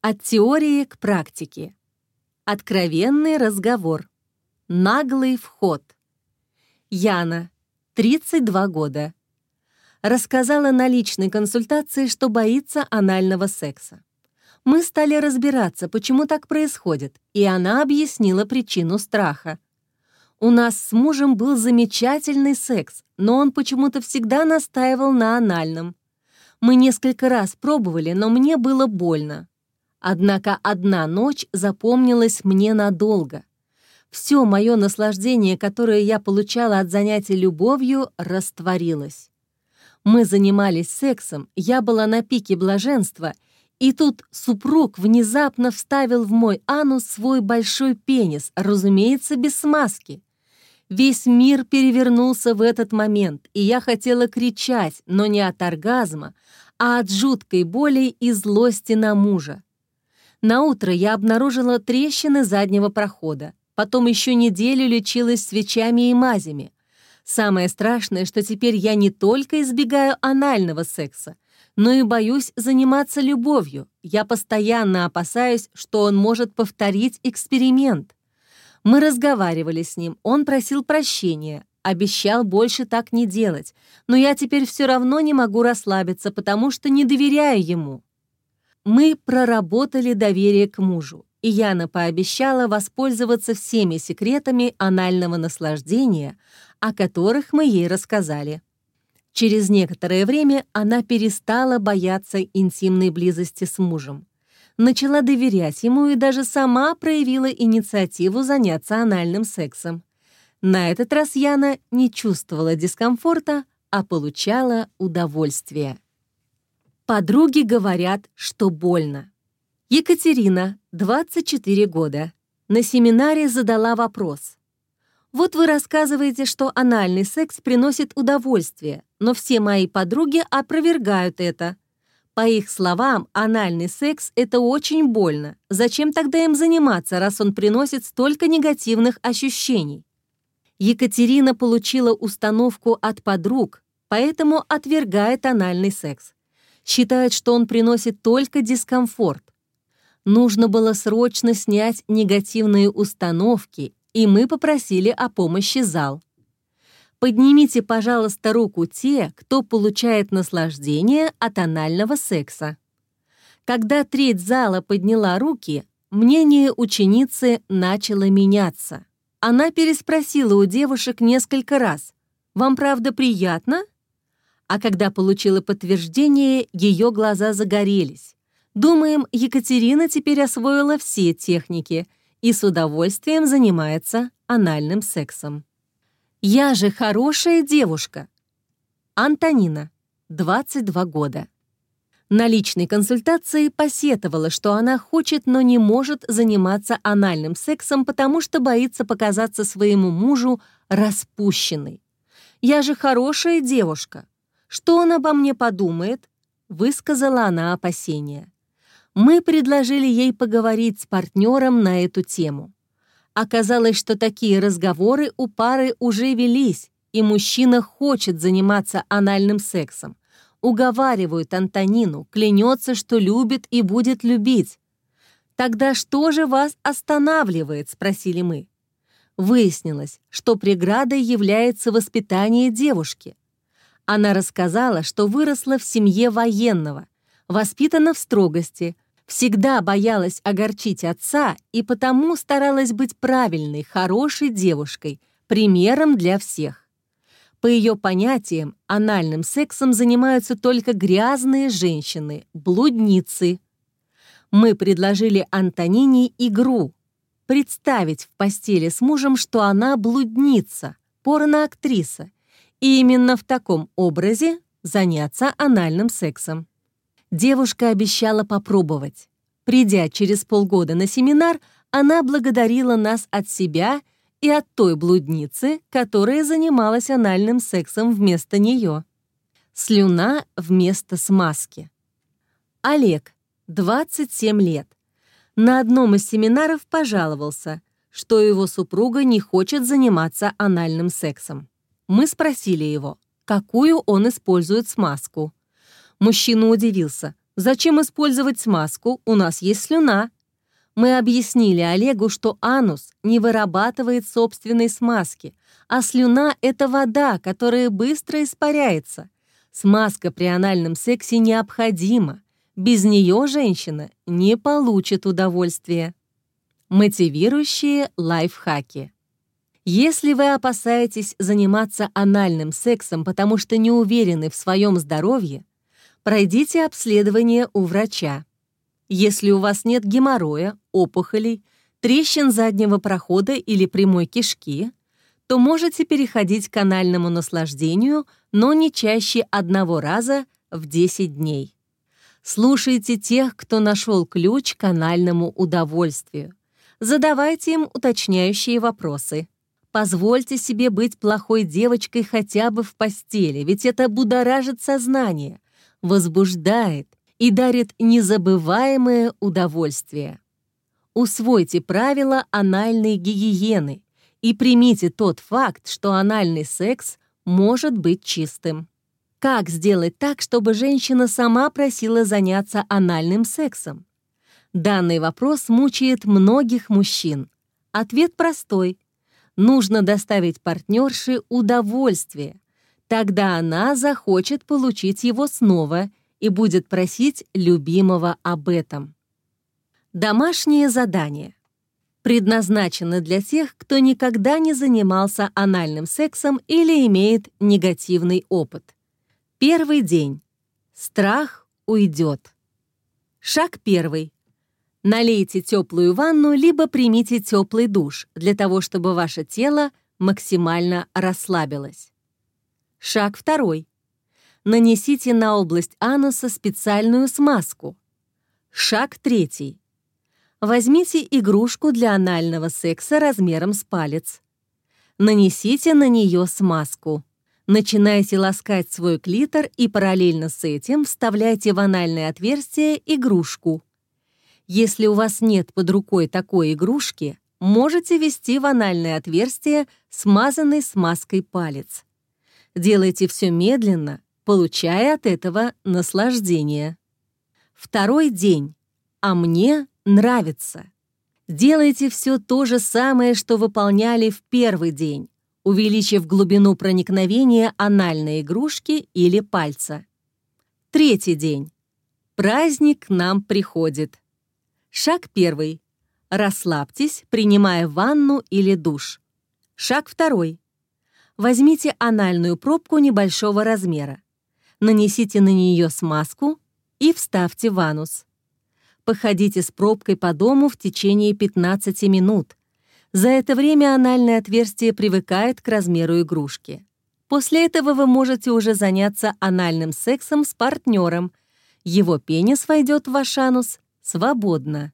От теории к практике. Откровенный разговор. Наглый вход. Яна, 32 года. Рассказала на личной консультации, что боится анального секса. Мы стали разбираться, почему так происходит, и она объяснила причину страха. У нас с мужем был замечательный секс, но он почему-то всегда настаивал на анальном. Мы несколько раз пробовали, но мне было больно. Однако одна ночь запомнилась мне надолго. Все мое наслаждение, которое я получала от занятий любовью, растворилось. Мы занимались сексом, я была на пике блаженства, и тут супруг внезапно вставил в мой анус свой большой пенис, разумеется, без смазки. Весь мир перевернулся в этот момент, и я хотела кричать, но не от оргазма, а от жуткой боли и злости на мужа. На утро я обнаружила трещины заднего прохода. Потом еще неделю лечилась свечами и мазями. Самое страшное, что теперь я не только избегаю анального секса, но и боюсь заниматься любовью. Я постоянно опасаюсь, что он может повторить эксперимент. Мы разговаривали с ним, он просил прощения, обещал больше так не делать, но я теперь все равно не могу расслабиться, потому что не доверяю ему. Мы проработали доверие к мужу, и Яна пообещала воспользоваться всеми секретами анального наслаждения, о которых мы ей рассказали. Через некоторое время она перестала бояться интимной близости с мужем. Начала доверять ему и даже сама проявила инициативу заняться анальным сексом. На этот раз Яна не чувствовала дискомфорта, а получала удовольствие. Подруги говорят, что больно. Екатерина, 24 года, на семинаре задала вопрос. Вот вы рассказываете, что анальный секс приносит удовольствие, но все мои подруги опровергают это. По их словам, анальный секс — это очень больно. Зачем тогда им заниматься, раз он приносит столько негативных ощущений? Екатерина получила установку от подруг, поэтому отвергает анальный секс считает, что он приносит только дискомфорт. Нужно было срочно снять негативные установки, и мы попросили о помощи зал. Поднимите, пожалуйста, руку те, кто получает наслаждение от анального секса. Когда треть зала подняла руки, мнение ученицы начало меняться. Она переспросила у девушек несколько раз. «Вам правда приятно?» А когда получила подтверждение, ее глаза загорелись. Думаем, Екатерина теперь освоила все техники и с удовольствием занимается анальным сексом. «Я же хорошая девушка!» Антонина, 22 года. На личной консультации посетовала, что она хочет, но не может заниматься анальным сексом, потому что боится показаться своему мужу распущенной. «Я же хорошая девушка!» Что он обо мне подумает?» — высказала она опасения. Мы предложили ей поговорить с партнером на эту тему. Оказалось, что такие разговоры у пары уже велись, и мужчина хочет заниматься анальным сексом. Уговаривают Антонину, клянется, что любит и будет любить. «Тогда что же вас останавливает?» — спросили мы. Выяснилось, что преградой является воспитание девушки. Она рассказала, что выросла в семье военного, воспитана в строгости, всегда боялась огорчить отца и потому старалась быть правильной, хорошей девушкой, примером для всех. По ее понятиям, анальным сексом занимаются только грязные женщины, блудницы. Мы предложили Антонине игру — представить в постели с мужем, что она блудница, порноактриса, и именно в таком образе заняться анальным сексом. Девушка обещала попробовать. Придя через полгода на семинар, она благодарила нас от себя и от той блудницы, которая занималась анальным сексом вместо нее. Слюна вместо смазки. Олег, 27 лет. На одном из семинаров пожаловался, что его супруга не хочет заниматься анальным сексом. Мы спросили его, какую он использует смазку. Мужчина удивился. Зачем использовать смазку? У нас есть слюна. Мы объяснили Олегу, что анус не вырабатывает собственной смазки, а слюна — это вода, которая быстро испаряется. Смазка при анальном сексе необходима. Без нее женщина не получит удовольствия. Мотивирующие лайфхаки. Если вы опасаетесь заниматься анальным сексом, потому что не уверены в своем здоровье, пройдите обследование у врача. Если у вас нет геморроя, опухолей, трещин заднего прохода или прямой кишки, то можете переходить к анальному наслаждению, но не чаще одного раза в 10 дней. Слушайте тех, кто нашел ключ к анальному удовольствию. Задавайте им уточняющие вопросы. Позвольте себе быть плохой девочкой хотя бы в постели, ведь это будоражит сознание, возбуждает, и дарит незабываемое удовольствие. Усвойте правила анальной гигиены и примите тот факт, что анальный секс может быть чистым. Как сделать так, чтобы женщина сама просила заняться анальным сексом? Данный вопрос мучает многих мужчин. Ответ простой. Нужно доставить партнерше удовольствие. Тогда она захочет получить его снова и будет просить любимого об этом. Домашнее задание предназначено для тех, кто никогда не занимался анальным сексом или имеет негативный опыт. Первый день. Страх уйдет. Шаг первый. Налейте теплую ванну, либо примите теплый душ для того, чтобы ваше тело максимально расслабилось. Шаг второй нанесите на область ануса специальную смазку. Шаг третий. Возьмите игрушку для анального секса размером с палец. Нанесите на нее смазку. Начинайте ласкать свой клитор и параллельно с этим вставляйте в анальное отверстие игрушку. Если у вас нет под рукой такой игрушки, можете ввести в анальное отверстие смазанный смазкой палец. Делайте все медленно, получая от этого наслаждение. Второй день. А мне нравится. Делайте все то же самое, что выполняли в первый день, увеличив глубину проникновения анальной игрушки или пальца. Третий день. Праздник к нам приходит. Шаг первый. Расслабьтесь, принимая ванну или душ. Шаг второй. Возьмите анальную пробку небольшого размера нанесите на нее смазку и вставьте в анус. Походите с пробкой по дому в течение 15 минут. За это время анальное отверстие привыкает к размеру игрушки. После этого вы можете уже заняться анальным сексом с партнером. Его пенис войдет в ваш анус свободно.